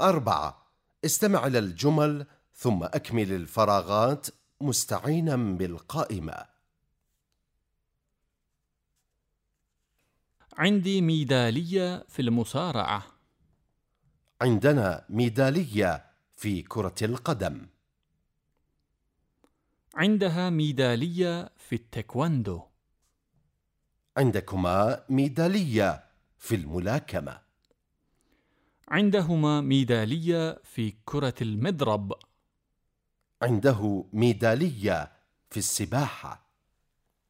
أربعة. استمع إلى الجمل ثم أكمل الفراغات مستعينا بالقائمة. عندي ميدالية في المصارعة. عندنا ميدالية في كرة القدم. عندها ميدالية في التايكوندو عندكما ميدالية في الملاكمة. عندهما ميدالية في كرة المضرب. عنده ميدالية في السباحة.